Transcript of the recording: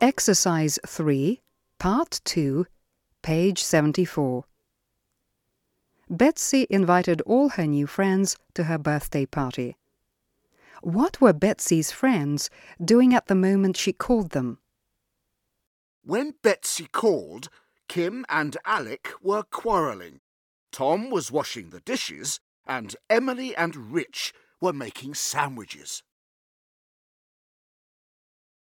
Exercise 3, Part 2, page 74. Betsy invited all her new friends to her birthday party. What were Betsy's friends doing at the moment she called them? When Betsy called, Kim and Alec were quarrelling. Tom was washing the dishes, and Emily and Rich were making sandwiches.